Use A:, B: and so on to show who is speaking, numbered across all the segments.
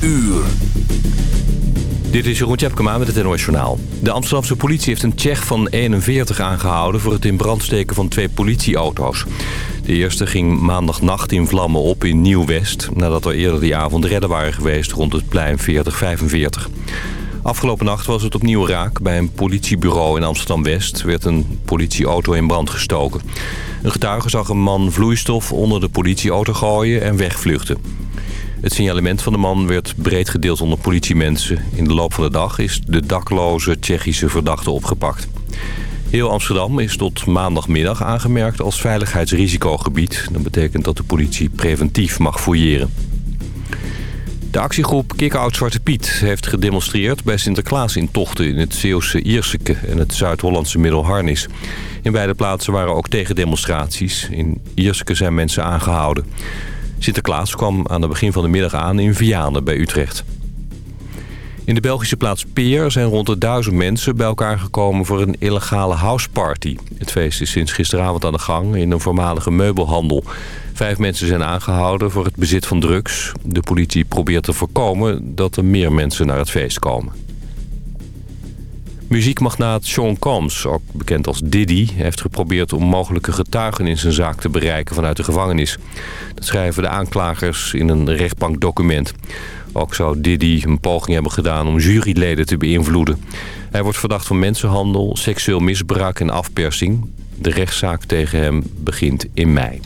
A: uur.
B: Dit is Jeroen Tjepkema met het NOS. De Amsterdamse politie heeft een Tsjech van 41 aangehouden... voor het in brand steken van twee politieauto's. De eerste ging maandagnacht in vlammen op in Nieuw-West... nadat er eerder die avond redden waren geweest rond het plein 4045. Afgelopen nacht was het opnieuw raak. Bij een politiebureau in Amsterdam-West werd een politieauto in brand gestoken. Een getuige zag een man vloeistof onder de politieauto gooien en wegvluchten. Het signalement van de man werd breed gedeeld onder politiemensen. In de loop van de dag is de dakloze Tsjechische verdachte opgepakt. Heel Amsterdam is tot maandagmiddag aangemerkt als veiligheidsrisicogebied. Dat betekent dat de politie preventief mag fouilleren. De actiegroep Kick-Out Zwarte Piet heeft gedemonstreerd bij Sinterklaas in tochten in het Zeeuwse Ierseke en het Zuid-Hollandse Middelharnis. In beide plaatsen waren ook tegendemonstraties. In Ierseke zijn mensen aangehouden. Sinterklaas kwam aan het begin van de middag aan in Vianen bij Utrecht. In de Belgische plaats Peer zijn rond de duizend mensen bij elkaar gekomen voor een illegale houseparty. Het feest is sinds gisteravond aan de gang in een voormalige meubelhandel. Vijf mensen zijn aangehouden voor het bezit van drugs. De politie probeert te voorkomen dat er meer mensen naar het feest komen. Muziekmagnaat Sean Combs, ook bekend als Diddy... heeft geprobeerd om mogelijke getuigen in zijn zaak te bereiken vanuit de gevangenis. Dat schrijven de aanklagers in een rechtbankdocument. Ook zou Diddy een poging hebben gedaan om juryleden te beïnvloeden. Hij wordt verdacht van mensenhandel, seksueel misbruik en afpersing. De rechtszaak tegen hem begint in mei.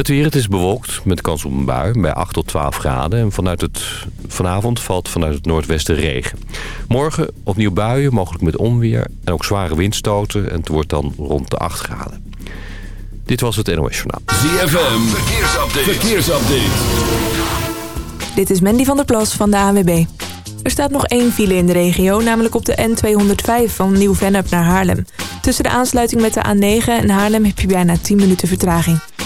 B: Het weer, het is bewolkt met kans op een bui bij 8 tot 12 graden. En vanuit het, vanavond valt vanuit het noordwesten regen. Morgen opnieuw buien, mogelijk met onweer en ook zware windstoten. En het wordt dan rond de 8 graden. Dit was het NOS Journaal.
A: ZFM, verkeersupdate. verkeersupdate.
C: Dit is Mandy van der Plas van de ANWB. Er staat nog één file in de regio, namelijk op de N205 van Nieuw-Vennep naar Haarlem. Tussen de aansluiting met de A9 en Haarlem heb je bijna 10 minuten vertraging.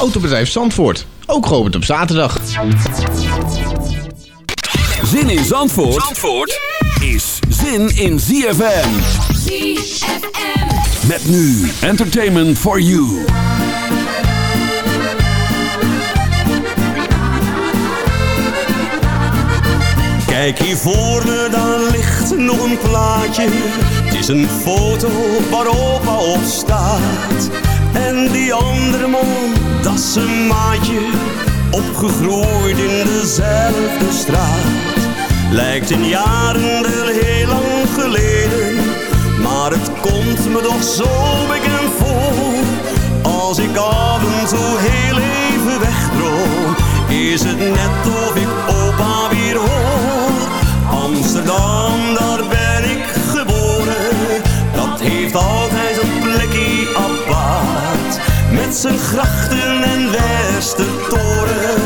D: Autobedrijf Zandvoort, ook geopend op zaterdag.
A: Zin in Zandvoort, Zandvoort is zin in ZFM.
E: ZFM.
A: Met nu Entertainment for You.
F: Kijk hier voor me, daar ligt nog een plaatje. Het is een foto waar opa op staat. En die andere man, dat is een maatje. Opgegroeid in dezelfde straat. Lijkt in jaren wel heel lang geleden. Maar het komt me toch zo bekend voor. Als ik af en toe heel even wegdroom. Is het net of ik opa weer hoor. Amsterdam, daar ben ik geboren. Dat heeft altijd. Met zijn grachten en Westertoren.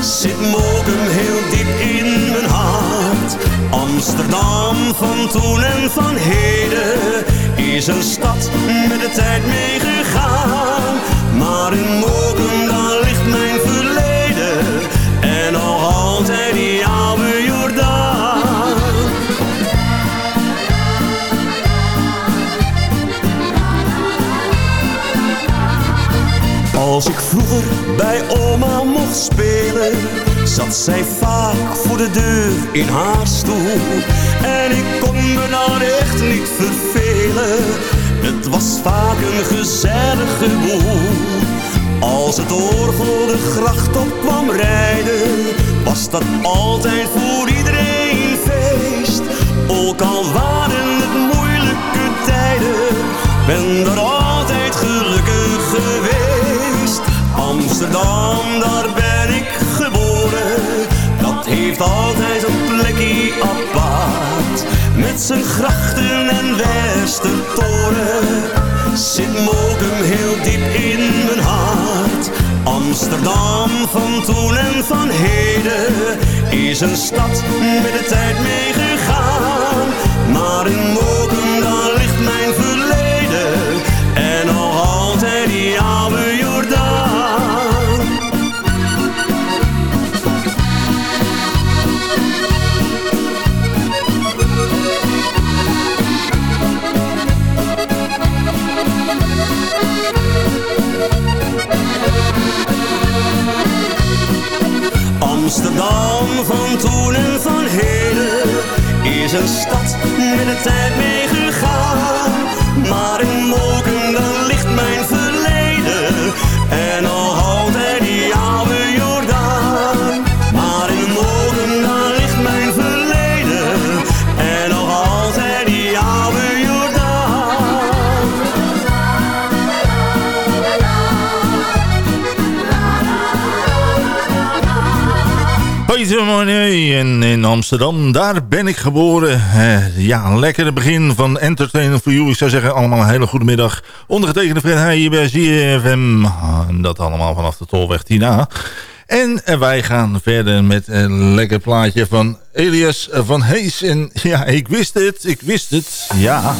F: Zit Mokum heel diep in mijn hart. Amsterdam van toen en van heden. Is een stad met de tijd meegegaan. Maar in Mokum, daar ligt mijn Als ik vroeger bij oma mocht spelen, zat zij vaak voor de deur in haar stoel. En ik kon me dan echt niet vervelen, het was vaak een gezellige boel. Als het orgel de gracht op kwam rijden, was dat altijd voor iedereen feest. Ook al waren het moeilijke tijden, ben er altijd gelukkig geweest. Amsterdam, daar ben ik geboren, dat heeft altijd een plekje apart. Met zijn grachten en Westertoren, zit Mokum heel diep in mijn hart. Amsterdam van toen en van heden is een stad met de tijd meegegaan. Maar in Mokum, daar ligt mijn verleden en nog altijd die Amsterdam van toen en van heden is een stad met de tijd meegegaan. Maar Moken
G: Monet en in Amsterdam, daar ben ik geboren. Eh, ja, een lekkere begin van Entertainment for You. Ik zou zeggen, allemaal een hele goede middag. Ondergetekende Fred Heij hier bij ZFM. En dat allemaal vanaf de Tolweg Tina. En eh, wij gaan verder met een lekker plaatje van Elias van Hees. En ja, ik wist het, ik wist het, ja.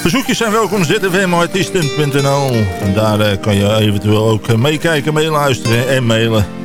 G: Verzoekjes zijn welkom, zfmartiesten.nl. En daar eh, kan je eventueel ook eh, meekijken, meeluisteren en mailen.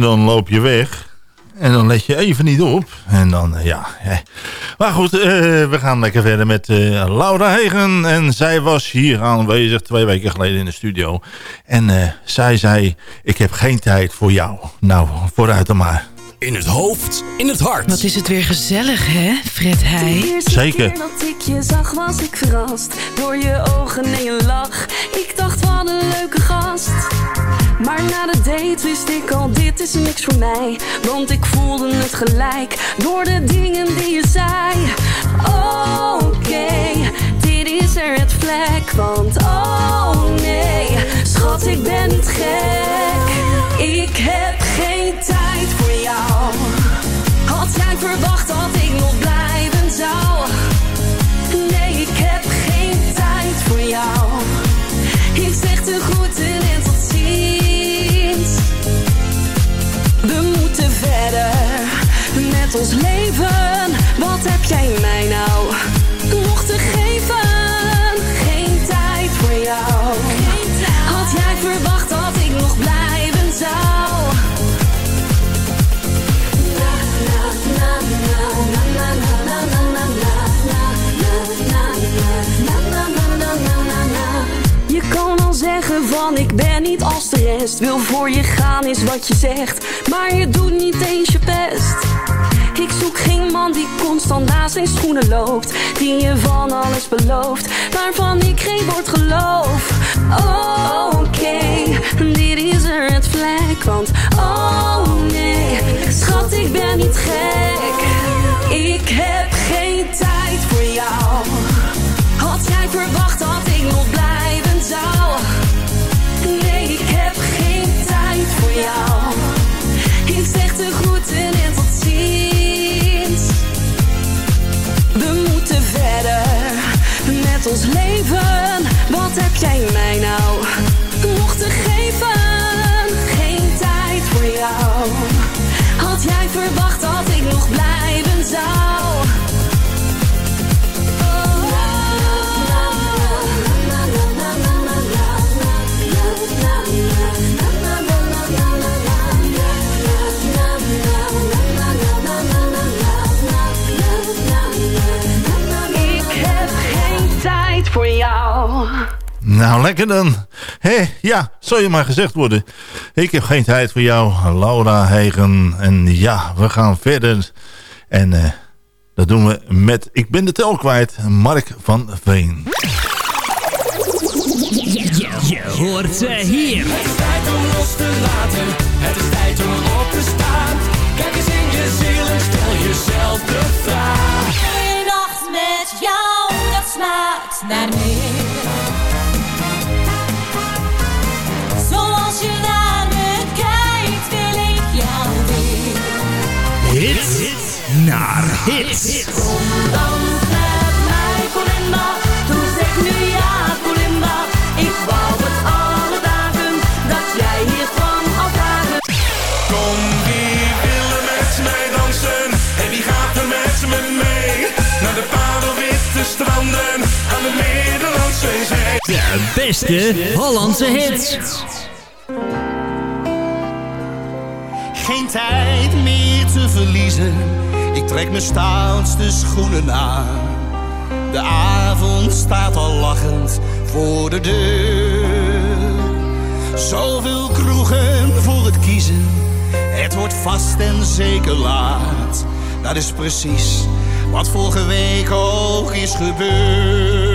E: En dan
G: loop je weg. En dan let je even niet op. En dan, eh, ja. hè. Maar goed, eh, we gaan lekker verder met eh, Laura Hegen. En zij was hier aanwezig twee weken geleden in de studio. En eh, zij zei, ik heb geen tijd voor jou. Nou, vooruit dan maar.
H: In het hoofd, in het hart.
I: Wat is het weer gezellig, hè, Fred Heij?
G: Zeker.
J: keer dat ik je zag was ik verrast Door je ogen en je lach Ik dacht wat een leuke gast Maar na de date wist ik al dit is niks voor mij. Want ik voelde het gelijk Door de dingen die leven. Wat heb jij mij nou Mocht te geven? Geen tijd voor jou. Had jij verwacht dat ik nog blijven zou? Je kan wel zeggen van ik ben niet als de rest. Wil voor je gaan is wat je zegt, maar je doet niet eens je best. Ik zoek geen man die constant naast zijn schoenen loopt Die je van alles belooft Waarvan ik geen woord geloof Oh oké, dit is er het vlek Want oh nee, schat ik ben niet gek Ik heb geen tijd voor jou had jij verwacht dat ik nog blijven zou? Nee, ik heb geen tijd voor jou. Ik zeg de groeten en tot ziens. Ons leven. Wat heb jij mij nou
E: Nou, lekker dan. Hé, ja, zou je maar gezegd worden. Ik heb geen tijd voor jou, Laura Hegen. En ja, we gaan verder. En eh, dat doen we met Ik ben de tel kwijt, Mark van Veen.
K: Je hoort ze hier.
L: Het is tijd om los te laten, het is tijd om op te staan. Kijk eens in je ziel en stel jezelf de vraag.
M: Een nacht met jou, dat smaakt naar meer. Naar
K: hits.
M: Kom dans met mij, Colinda. Toen zeg nu ja, Colinda. Ik wou het alle dagen dat jij hier kwam al dagen.
L: Kom, wie wil er met mij dansen? En wie gaat er met me mee? Naar de parelwitte stranden aan de Middellandse Zee.
K: De beste Hollandse hits.
N: Geen tijd meer te verliezen. Trek mijn stoutste schoenen aan. De avond staat al lachend voor de deur. Zoveel kroegen voor het kiezen. Het wordt vast en zeker laat. Dat is precies wat vorige week ook is gebeurd.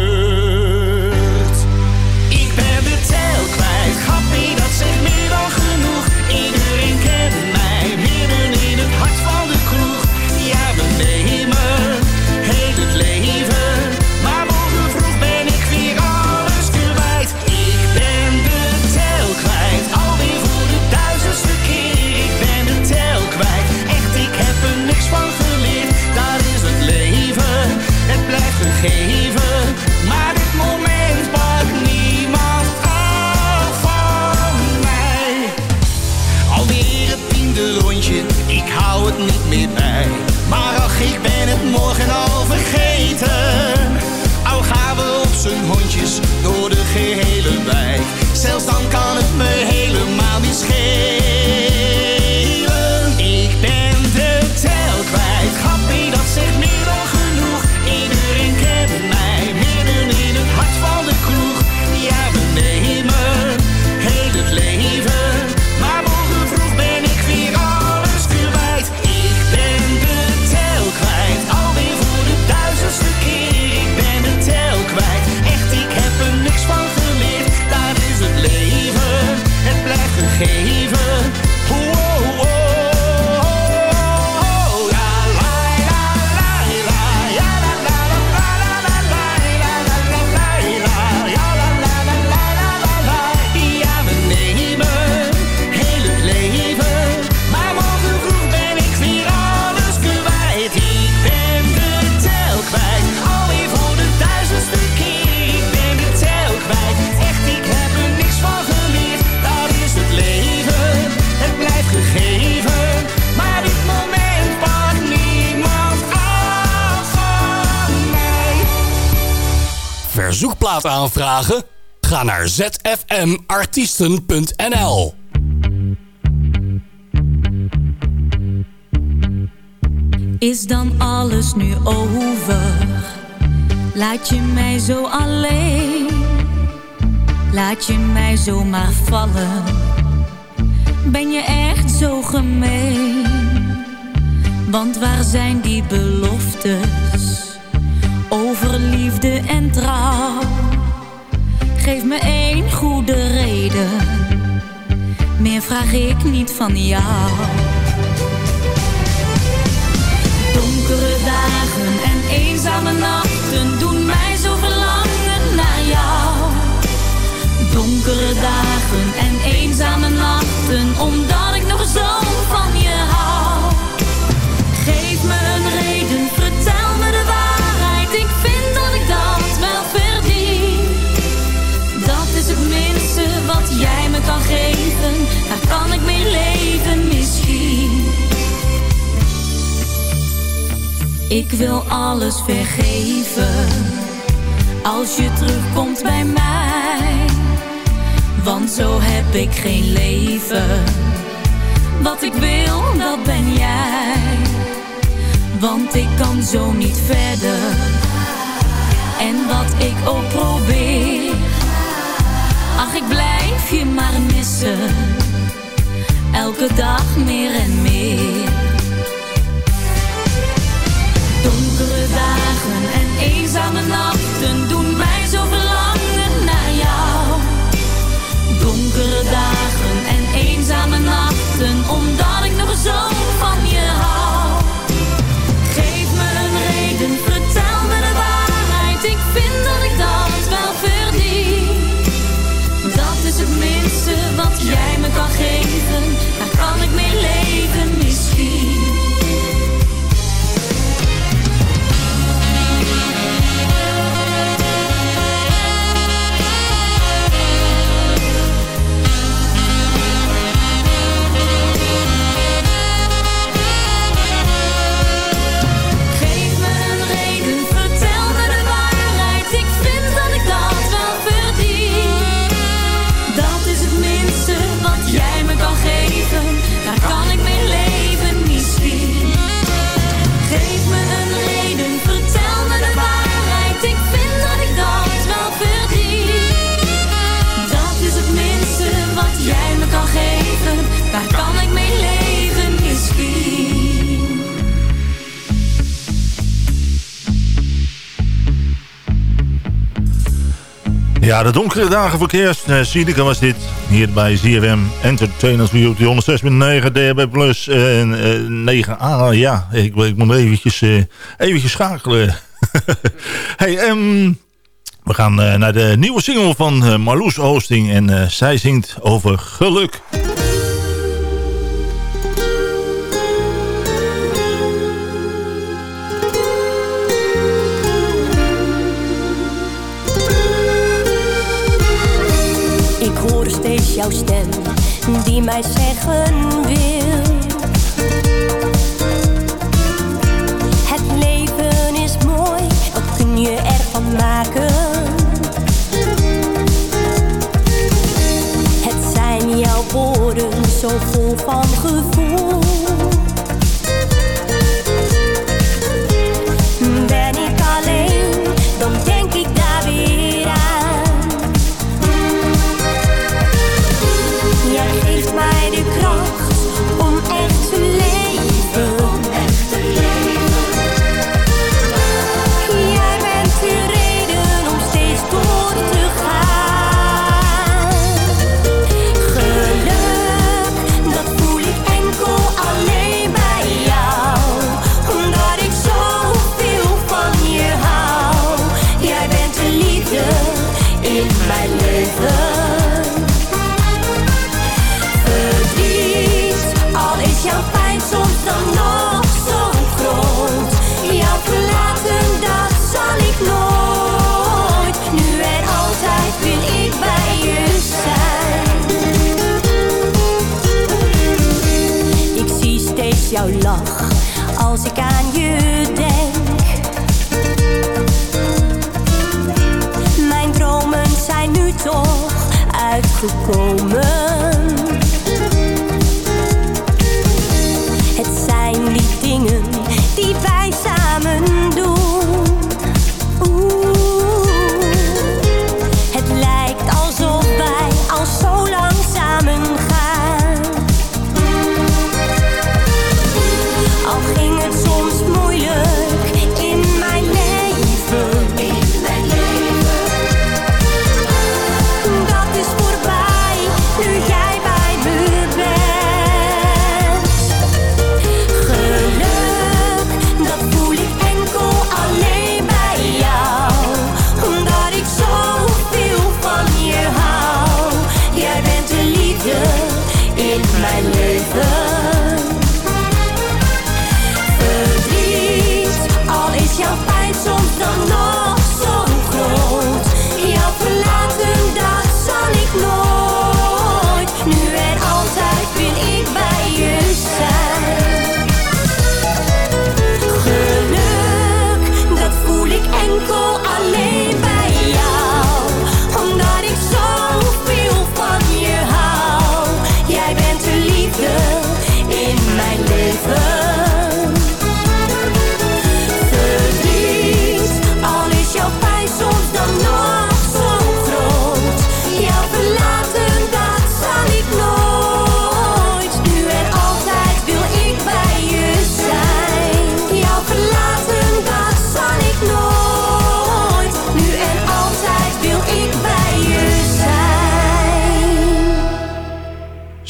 O: zfmartiesten.nl
M: Is dan alles nu over? Laat je mij zo alleen? Laat je mij zomaar vallen? Ben je echt zo gemeen? Want waar zijn die beloftes over liefde en trouw? Geef me één goede reden, meer vraag ik niet van jou. Donkere dagen en eenzame nachten doen mij zo verlangen naar jou. Donkere dagen en eenzame nachten, omdat ik nog zo Ik wil alles vergeven als je terugkomt bij mij. Want zo heb ik geen leven. Wat ik wil, dat ben jij. Want ik kan zo niet verder. En wat ik ook probeer. Ach, ik blijf je maar missen. Elke dag meer en meer. Eenzame nachten doen mij zo verlangen naar jou. Donkere dagen en eenzame nachten, omdat ik nog zo
E: Ja, de donkere dagen voor kerst. Uh, Siedeke was dit. Hier bij ZFM Entertainment for You. 106.9 DHB Plus en eh, 9A. Ja, ik, ik moet eventjes, eh, eventjes schakelen. hey, ehm, we gaan eh, naar de nieuwe single van eh, Marloes Oosting. En eh, zij zingt over geluk.
P: Jouw stem die mij zeggen wil. Het leven is mooi, wat kun je ervan maken? Het zijn jouw woorden zo vol van gevoel. komen.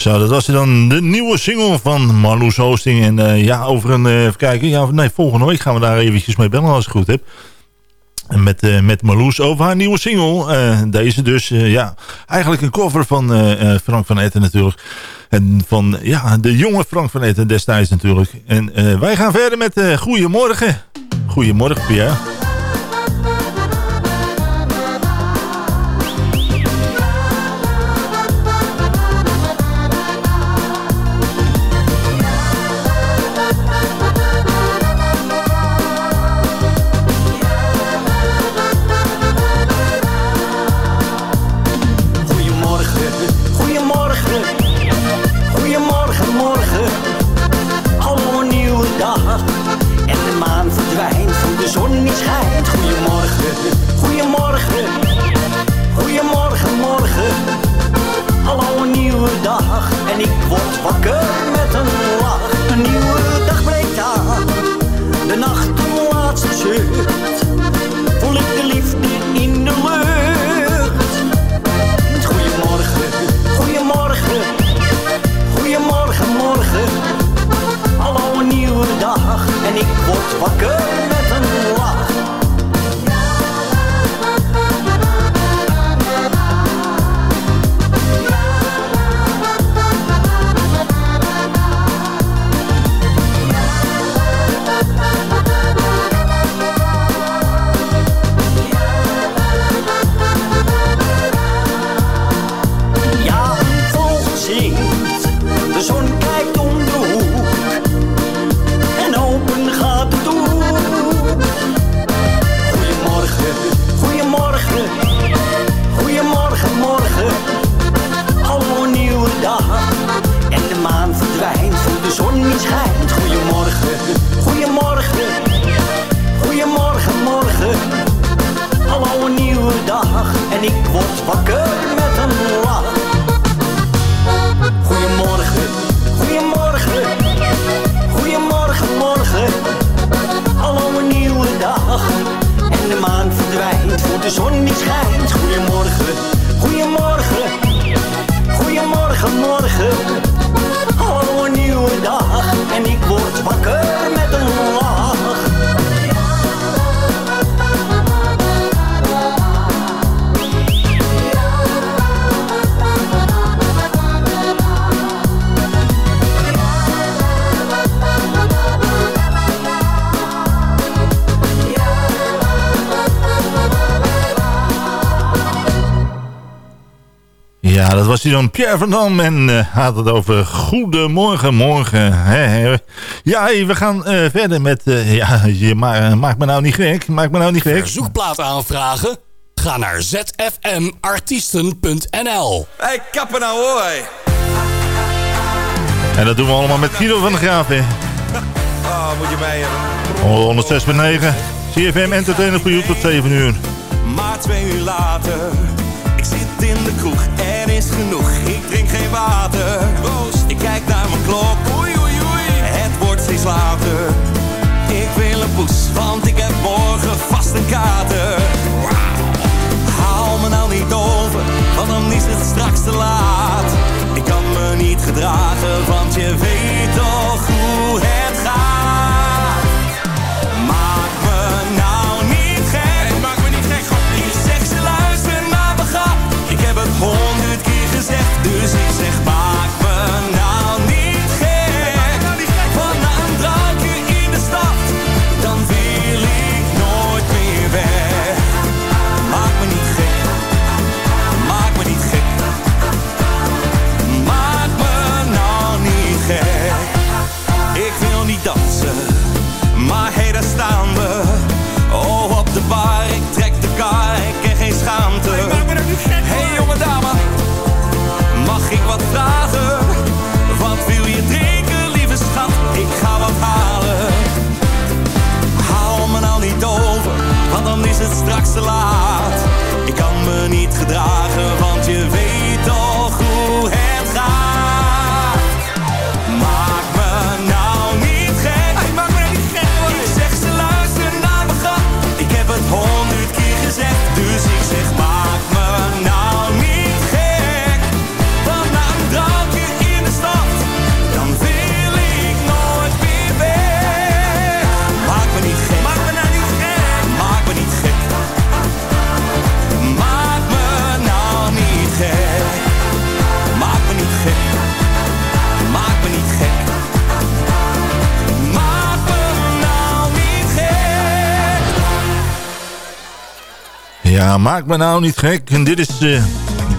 P: Zo, dat
Q: was dan de nieuwe single van Marloes Hosting. En eh, ja, over een... Uh, even kijken. Ja, nee, volgende week gaan we daar eventjes mee bellen als ik het goed heb. En met, eh, met Marloes over haar nieuwe single. deze dus, ja. Eigenlijk een cover van Frank van Etten natuurlijk. En van, ja, de jonge Frank van Etten destijds natuurlijk. En wij gaan verder met Goedemorgen. Goedemorgen, Pierre. Nou, dat was hier dan, Pierre van Dam. En eh, had het over goedemorgen, morgen. Ja, we gaan eh, verder met... Uh, ja, je me nou niet gek. Maak me nou niet gek.
H: Zoekplaat aanvragen?
O: Ga naar zfmartiesten.nl
A: Hey, kappen nou hoor.
E: En dat doen we allemaal met Guido van de Graaf, hè.
A: Oh, moet je mij hebben.
E: 106.9. CFM Entertainer voor u tot 7 uur.
F: Maar twee uur later ik zit in de kroeg, er is genoeg, ik drink geen water. Proost, ik kijk naar mijn klok, oei oei oei, het wordt steeds later. Ik wil een poes, want ik heb morgen vast een kater. Haal me nou niet over, want dan is het straks te laat. Ik kan me niet gedragen, want je weet
E: Ja, maak me nou niet gek. En dit is eh,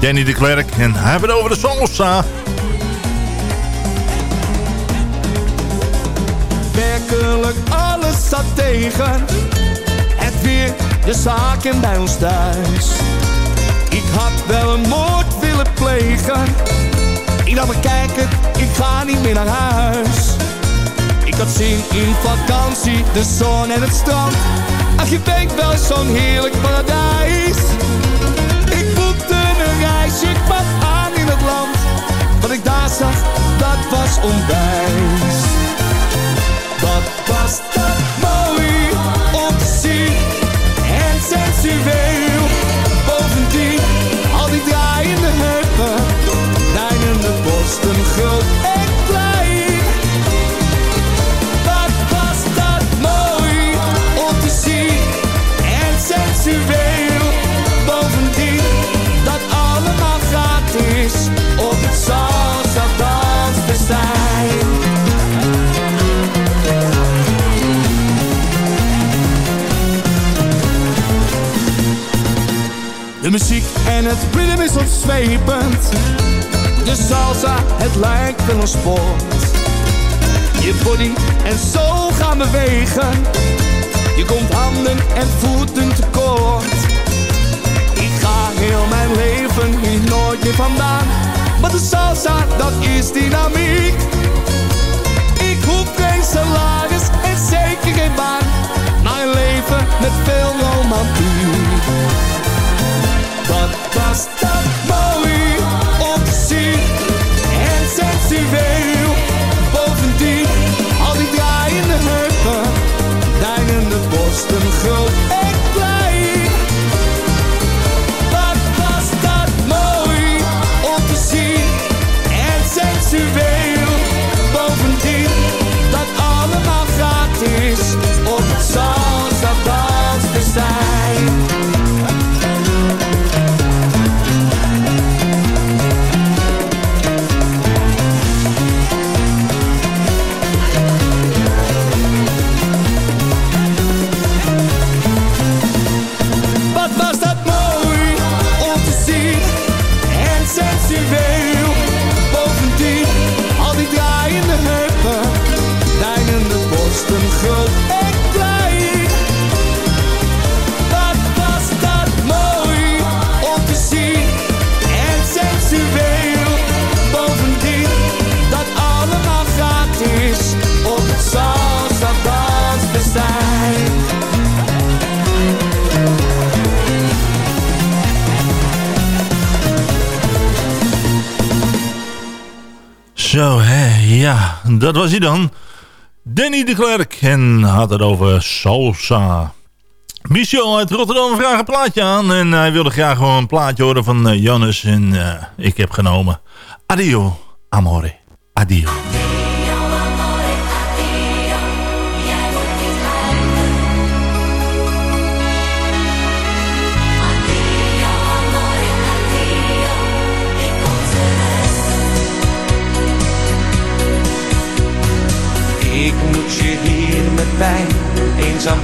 E: Danny de Klerk. En hij heeft het over de salsa.
R: Werkelijk alles zat tegen. Het weer, de zaken bij ons thuis. Ik had wel een moord willen plegen. Ik dacht, maar kijk het, ik ga niet meer naar huis. Ik had zin in vakantie, de zon en het strand. Ach, je weet wel, zo'n heerlijk Ik boekte een reisje, ik kwam aan in het land. Wat ik daar zag, dat was onwijs. Wat was dat mooi om te zien en sensueel. De muziek en het rhythm is ontzwepend. De salsa, het lijkt wel een sport. Je body en zo gaan bewegen. Je komt handen en voeten tekort. Ik ga heel mijn leven hier nooit meer vandaan. Want de salsa, dat is dynamiek. Ik hoef geen salaris en zeker geen baan. Maar een leven met veel romantiek. Wat
E: ja, dat was hij dan. Danny de Klerk en had het over salsa. Michel uit Rotterdam vraagt een plaatje aan. En hij wilde graag gewoon een plaatje horen van uh, Jannes. En uh, ik heb genomen. Adio, amore. Adio.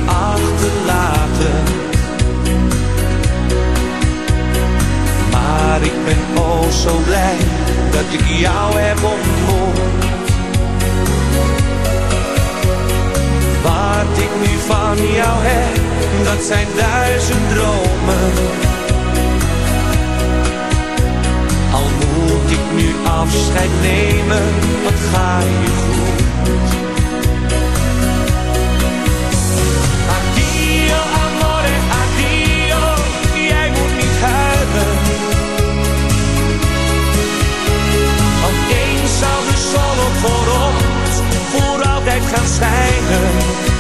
O: Achterlaten. Maar ik ben oh zo blij dat ik jou heb ontmoet. Wat ik nu van jou heb, dat zijn duizend dromen. Al moet ik nu afscheid nemen, wat ga je goed. Gaan schijnen.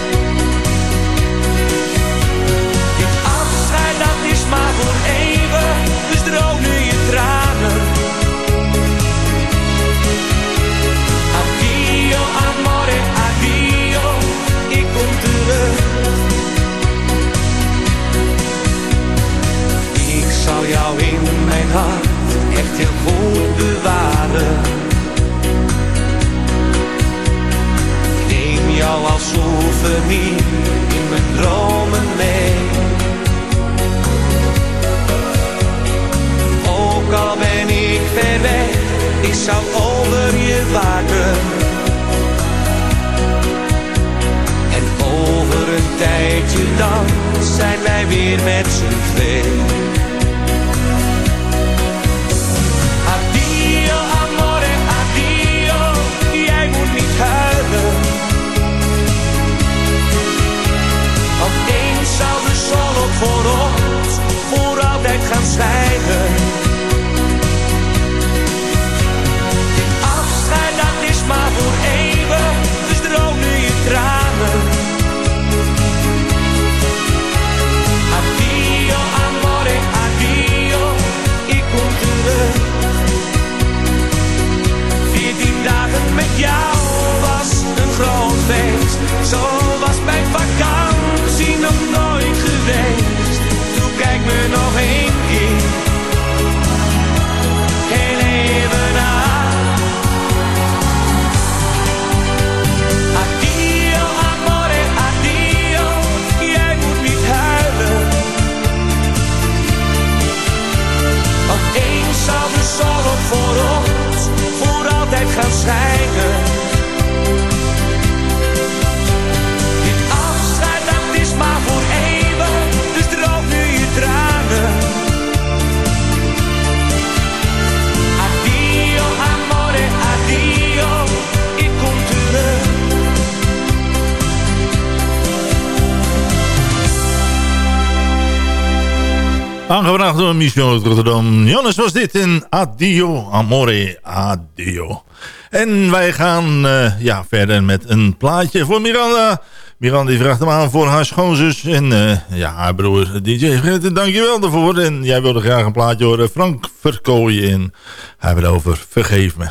E: Aangebracht door Michel uit Rotterdam. Jonas was dit in Adio, Amore, Adio. En wij gaan uh, ja, verder met een plaatje voor Miranda. Miranda die vraagt hem aan voor haar schoonzus en uh, ja, haar broer DJ. Dankjewel daarvoor. En jij wilde graag een plaatje horen. Frank Verkooyen in. Hebben het over Vergeef me.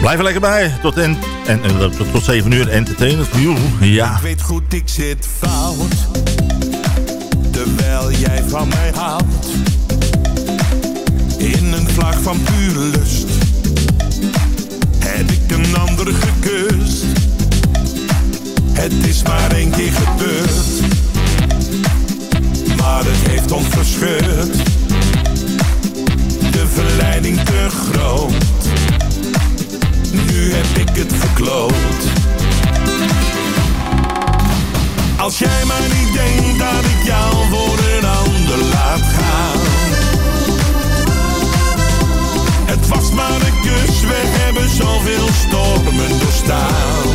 E: Blijf er lekker bij. Tot, en, en, en tot, tot 7 uur entertainment voor. Ja.
L: Ik weet goed, ik zit fout. Terwijl jij van mij houdt. In een vlag van pure lust. Heb ik een ander gekust. Het is maar één keer gebeurd. Maar het heeft ons verscheurd. De verleiding te groot. Nu heb ik het verkloot. Als jij maar niet denkt dat ik jou voor een ander laat gaan. Het was maar een kus, we hebben zoveel stormen doorstaan.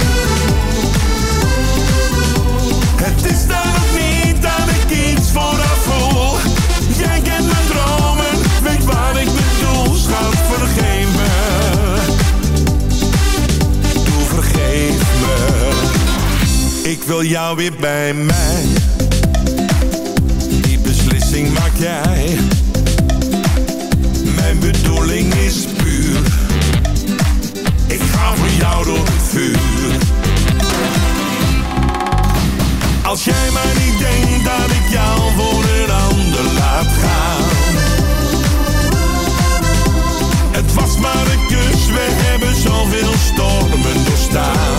L: Het is ook wil jou weer bij mij. Die beslissing maak jij. Mijn bedoeling is puur. Ik ga voor jou door het vuur. Als jij maar niet denkt dat ik jou voor een ander laat gaan. Het was maar een kus, we hebben zoveel stormen doorstaan.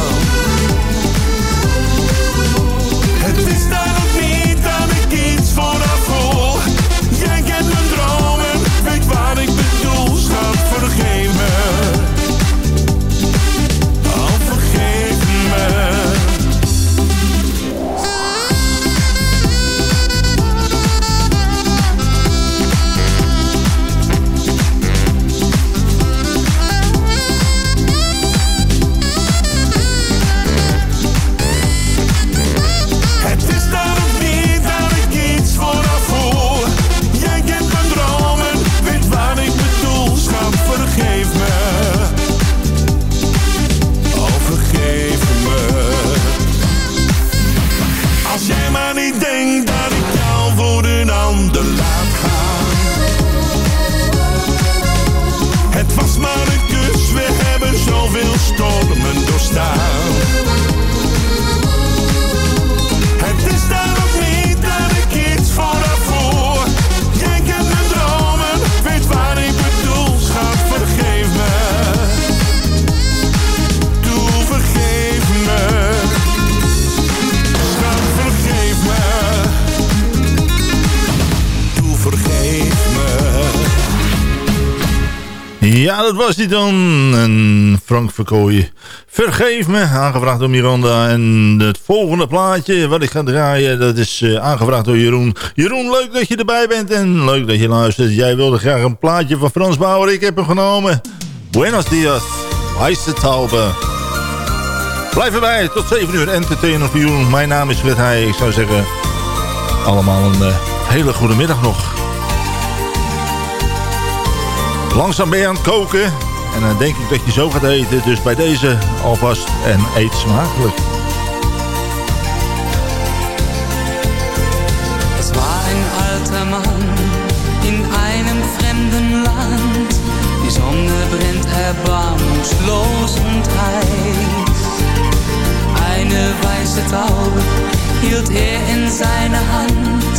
L: Het is daarom niet dat ik iets voor haar voel. Jij mijn dromen, weet waar ik bedoel. Schat, vergeef me. Doe, vergeef me. Schat, vergeef me. Doe, vergeef me.
E: Ja, dat was hij dan. En Frank Verkooyen. Vergeef me, aangevraagd door Miranda. En het volgende plaatje wat ik ga draaien, dat is eh, aangevraagd door Jeroen. Jeroen, leuk dat je erbij bent en leuk dat je luistert. Jij wilde graag een plaatje van Frans Bauer. Ik heb hem genomen. Buenos dias, Weiße Taube. Blijf erbij, tot 7 uur entertainer Jeroen. Mijn naam is Fred Heij. Ik zou zeggen, allemaal een eh, hele goede middag nog. Langzaam ben je aan het koken. En dan denk ik dat je zo gaat eten. Dus bij deze alvast en eet smakelijk.
M: Es war ein alter Mann in einem fremden Land. Die Sonne brennt erbarmungslos und heiß. Eine weiße Taube hielt er in seiner Hand,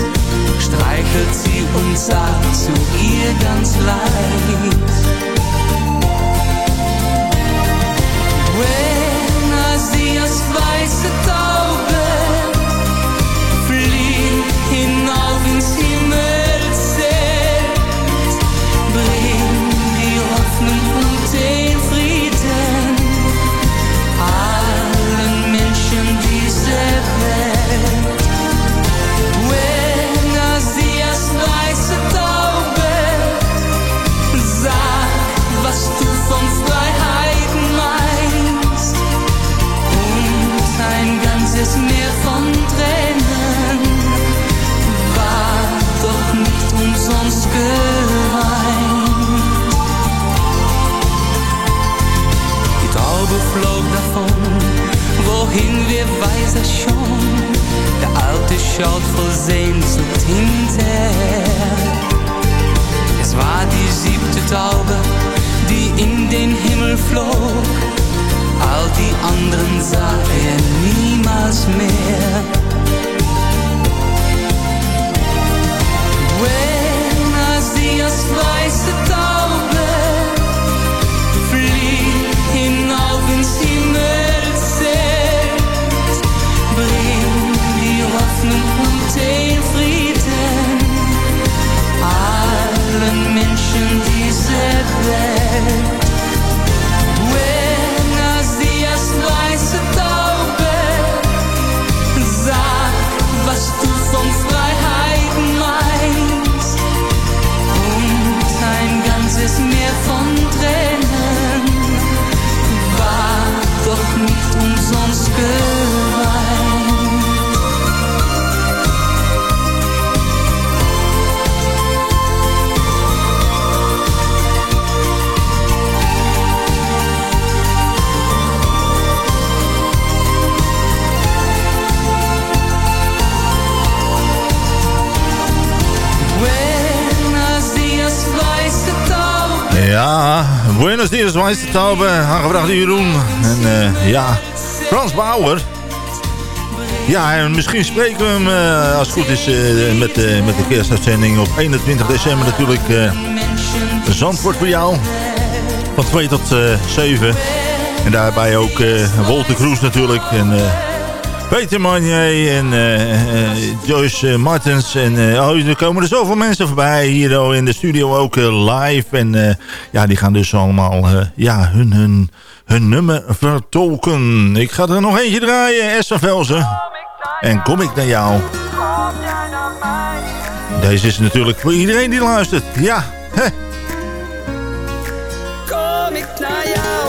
M: streichelt sie und sagt zu ihr ganz leis. Buenos dias, weiße Taube, flieh weiß. Der Alte schaut voll Sehnsucht hinterher. Es war die siebte Taube, die in den Himmel flog. All die anderen sah er niemals mehr. Buenos Dias,
E: Wijstertaube, aangebracht door Jeroen. En eh, ja, Frans Bauer. Ja, en misschien spreken we hem, eh, als het goed is, eh, met, met de kerstuitzending op 21 december natuurlijk. Zandvoort voor jou. Van 2 tot eh 7. En daarbij ook Wolter Kroes natuurlijk. En Peter Manier en eh, eh, Joyce eh, Martens. En oh, er komen er zoveel mensen voorbij hier in de studio ook live. En ja, die gaan dus allemaal ja, hun, hun, hun nummer vertolken. Ik ga er nog eentje draaien, Esther Velzen. En kom ik naar jou. Deze is natuurlijk voor iedereen die luistert. Ja.
S: Kom ik naar jou,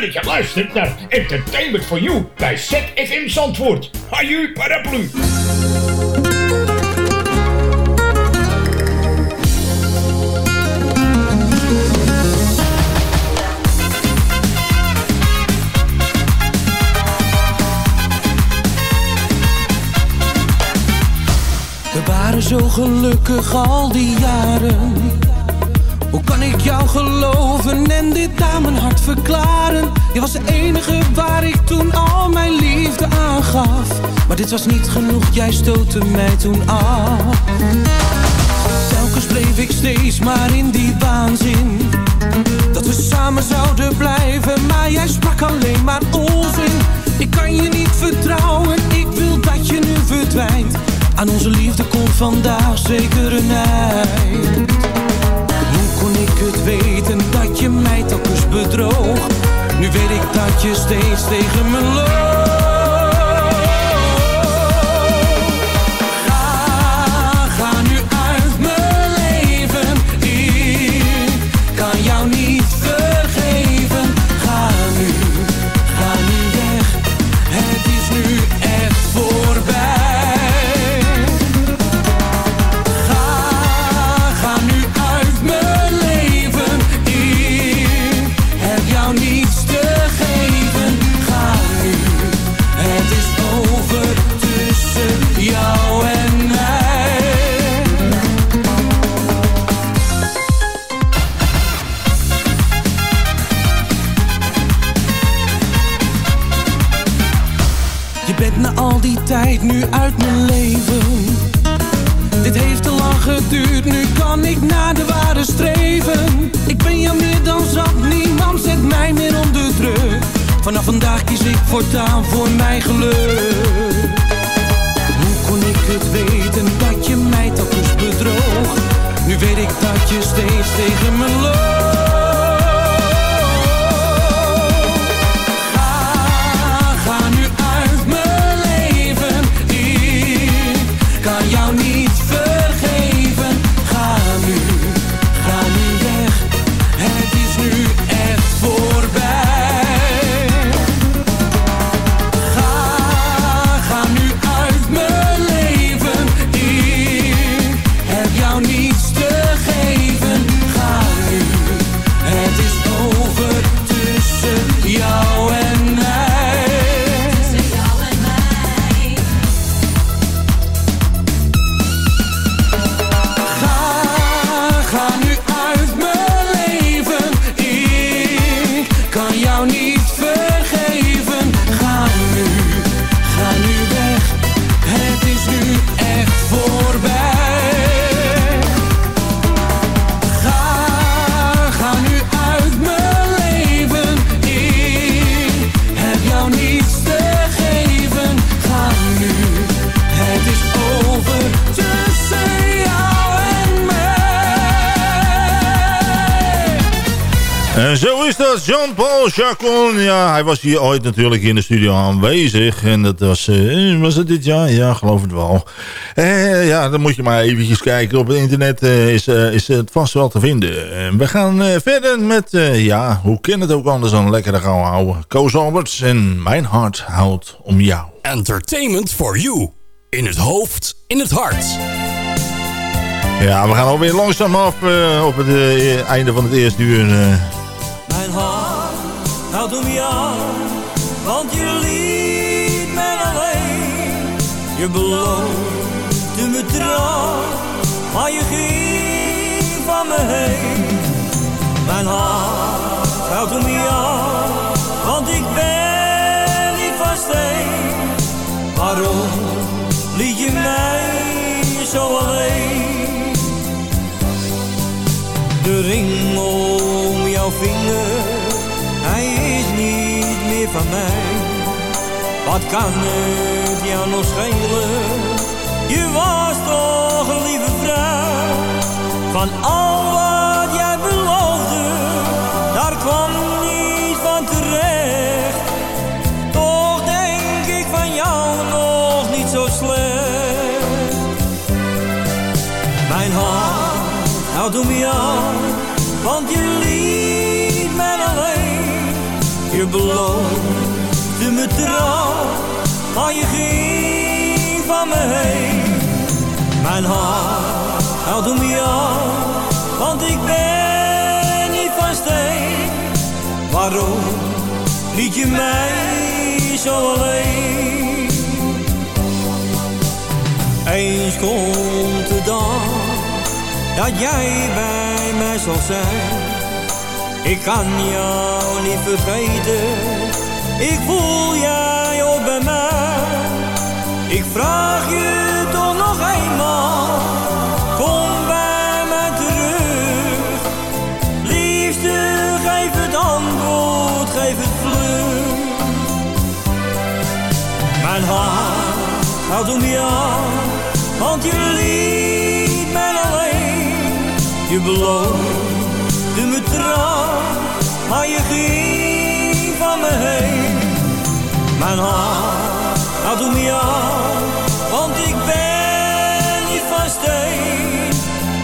T: fijn dat je luistert naar Entertainment for You bij ZFM Zandvoort. Haju paraplu.
G: We waren zo gelukkig al die jaren. Kan ik jou geloven en dit aan mijn hart verklaren? Je was de enige waar ik toen al mijn liefde aan gaf. Maar dit was niet genoeg, jij stootte mij toen af. Telkens bleef ik steeds maar in die waanzin. Dat we samen zouden blijven, maar jij sprak alleen maar onzin. Ik kan je niet vertrouwen, ik wil dat je nu verdwijnt. Aan onze liefde komt vandaag zeker een eind. Kon ik het weten dat je mij telkens bedroog? Nu weet ik dat je steeds tegen me loopt.
E: Chacon. Ja, hij was hier ooit natuurlijk in de studio aanwezig. En dat was, eh, was het dit jaar? Ja, geloof het wel. Eh, ja, dan moet je maar eventjes kijken. Op het internet eh, is, is het vast wel te vinden. En we gaan eh, verder met, eh, ja, hoe kan het ook anders dan lekkere gauw houden. Koos Alberts en Mijn Hart houdt om jou.
A: Entertainment for you. In het hoofd, in het hart.
E: Ja, we gaan alweer langzaam af op het einde van het eerste uur. eh.
U: Mijn hart houdt om jou, want je liet mij alleen. Je beloofde me trouw, maar je ging van me heen. Mijn hart houdt om jou, want ik ben niet van steen. Waarom liet je mij zo alleen? Mij. Wat kan het jou nog schelen? Je was toch een lieve vrouw. Van al wat jij beloofde, daar kwam niet van terecht. Toch denk ik van jou nog niet zo slecht. Mijn hart houdt om jou, want je liet mij alleen. Je beloofde trouw, je ging van me heen. Mijn hart houdt om jou, want ik ben niet van steen. Waarom liet je mij zo alleen? Eens komt de dag dat jij bij mij zal zijn. Ik kan jou niet vergeten, ik voel jij ook bij mij. Ik vraag je toch nog eenmaal, kom bij mij terug. Liefste, geef het antwoord, geef het vlug. Mijn hart houdt om jou, want je liet mij alleen. Je beloofde me trouw, maar je ging van me heen. Mijn hart houdt om jou, want ik ben niet van steen.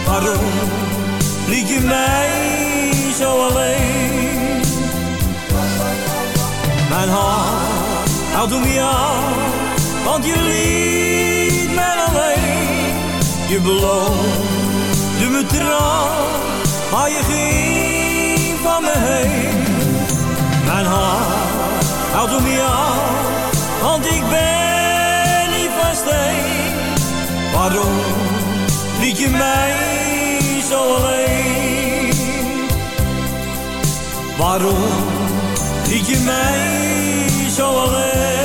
U: Waarom liet je mij zo alleen? Mijn hart houdt om jou, want je liet mij alleen. Je beloofde me trouw, maar je ging van me heen. Mijn hart houdt om jou, want ik ben niet van steen. Waarom liet je mij zo alleen? Waarom liet je mij zo alleen?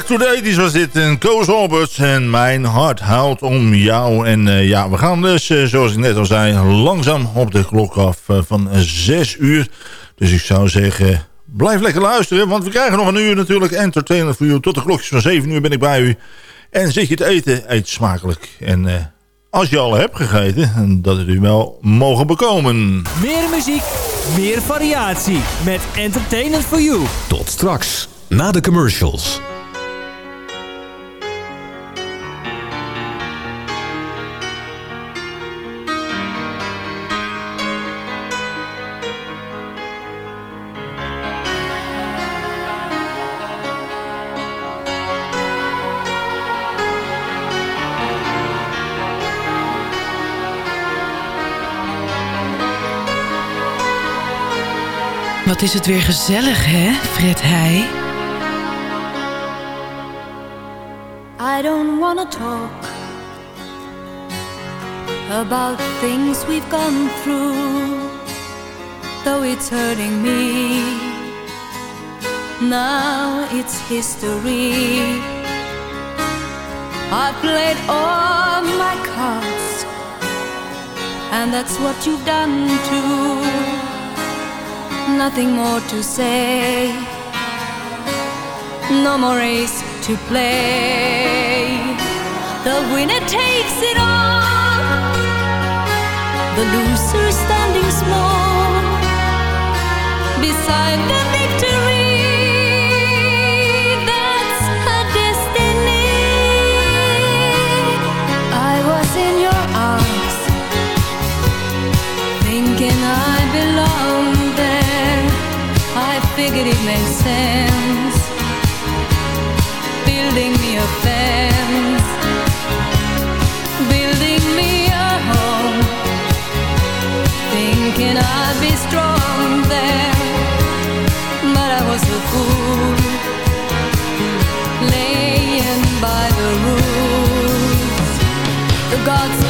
E: Back to the 80s was dit. En Koos Roberts en Mijn hart houdt om jou. En uh, ja, we gaan dus, uh, zoals ik net al zei, langzaam op de klok af uh, van 6 uur. Dus ik zou zeggen, blijf lekker luisteren. Want we krijgen nog een uur natuurlijk entertainment voor u. Tot de klokjes van 7 uur ben ik bij u. En zit je te eten, eet smakelijk. En als je al hebt gegeten, dat het u wel mogen bekomen.
K: Meer muziek, meer variatie. Met Entertainment for You.
V: Tot straks, na de commercials.
I: Wat is het weer gezellig, hè, Fred Heij?
M: I don't wanna talk about things we've gone through, though it's hurting me. Now it's history. I played all my cards, and that's what you've done too. Nothing more to say, no more race to play. The winner takes it all, the loser standing small beside the victory. Figured it made sense. Building me a fence, building me a home, thinking I'd be strong there, but I was a fool, laying by the rules. The gods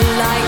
M: The likes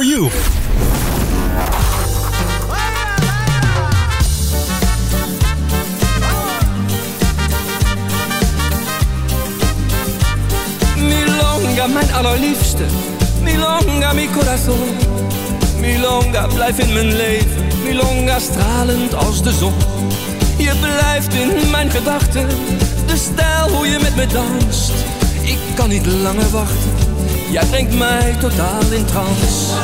H: You.
W: Milonga, mijn allerliefste. Milonga, mi corazon. Milonga, blijf in mijn leven. Milonga, stralend als de zon. Je blijft in mijn gedachten. De stijl hoe je met me danst. Ik kan niet langer wachten. Jij brengt mij totaal in trance.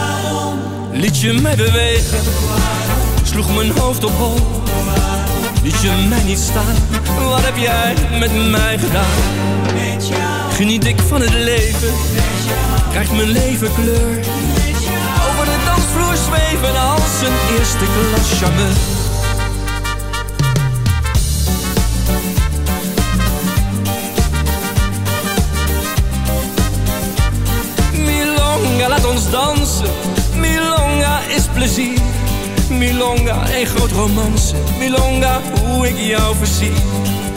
W: Liet je mij bewegen. Sloeg mijn hoofd op hol. Liet je mij niet staan. Wat heb jij met mij gedaan? Geniet ik van het leven. Krijgt mijn leven kleur. Over de dansvloer zweven als een eerste klas charmeur. Milonga, laat ons dansen. Milonga is plezier. Milonga, een groot romance. Milonga, hoe ik jou verzie.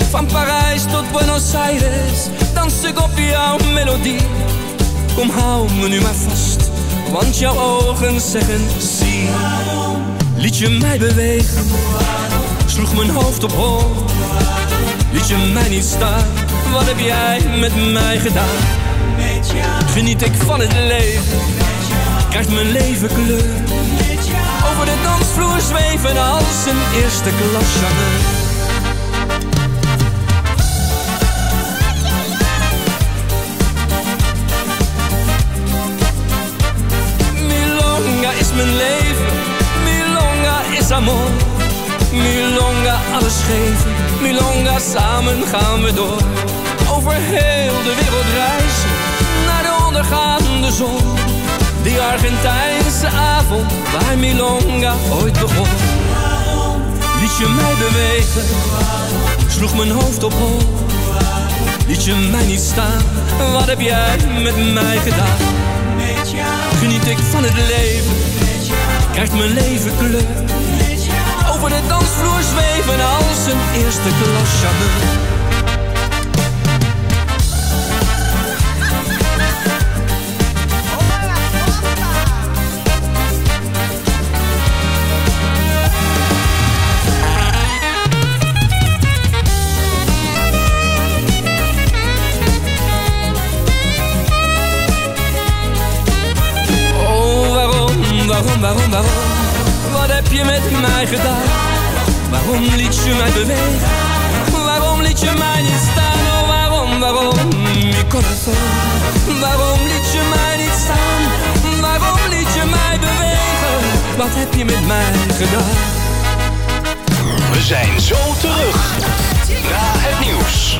W: Van Parijs tot Buenos Aires, dans ik op jouw melodie. Kom, hou me nu maar vast, want jouw ogen zeggen zie. Liet je mij bewegen, sloeg mijn hoofd op hol. Liet je mij niet staan, wat heb jij met mij gedaan? Geniet ik van het leven, krijgt mijn leven kleur. Over de dansvloer zweven als een eerste klas. Milonga is mijn leven, Milonga is amor. Milonga alles geven, Milonga samen gaan we door. Over heel de wereld reizen, ondergaande zon. Die Argentijnse avond, waar Milonga ooit begon. Liet je mij bewegen, sloeg mijn hoofd op hol. Liet je mij niet staan, wat heb jij met mij gedaan? Geniet ik van het leven, krijgt mijn leven kleur. Over de dansvloer zweven als een eerste klas charmeur. Waarom, waarom, waarom, waarom? Wat heb je met mij gedaan? Waarom liet je mij bewegen? Waarom liet je mij niet staan? Oh, waarom, waarom, mi corazon? Waarom liet je mij niet staan? Waarom liet je mij bewegen? Wat heb je met mij gedaan?
A: We zijn zo terug na het nieuws.